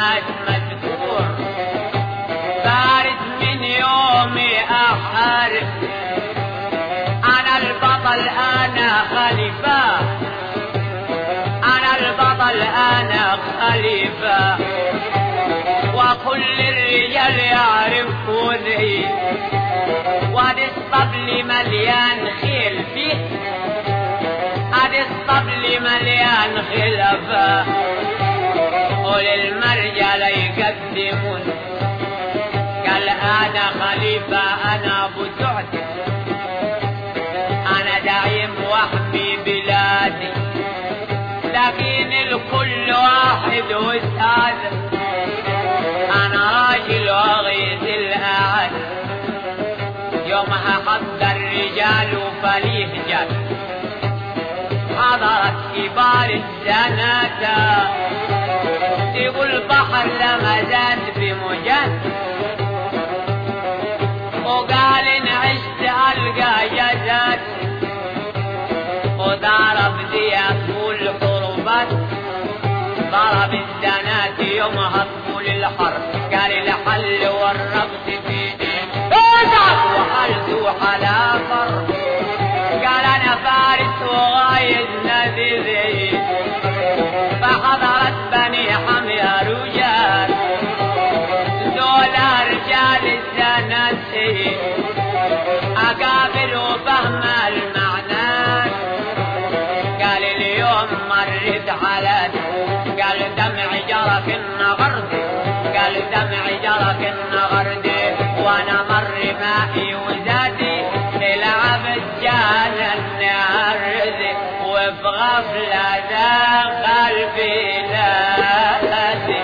مذكور بارد من يومي أحارب أنا البطل أنا خليفة أنا البطل أنا خليفة وكل الرجال يعرفوني وادي الطبل مليان خيل فيه ادي الطبل مليان خلفة يقدمون. قال أنا خليفة أنا أبو سعد أنا دايم واحمي بلادي. لكن الكل واحد وسعد أنا راجل وأغيث الاعد يومها حض الرجال فليه جد. حضرت كبار الزناتة. تقول البحر لما يومها طول الحرب قال الحل والربط في وحلت وحلافر قال أنا فارس وغايز نبيذي فحضرت بني حمية رجال دول رجال الزناتي. أقابل وفهم المعنى. قال اليوم مرت قال دمع جرى في النغرد وأنا مر مائي وزادي نلعب الجان النهر وفي غفلة دخل في نادي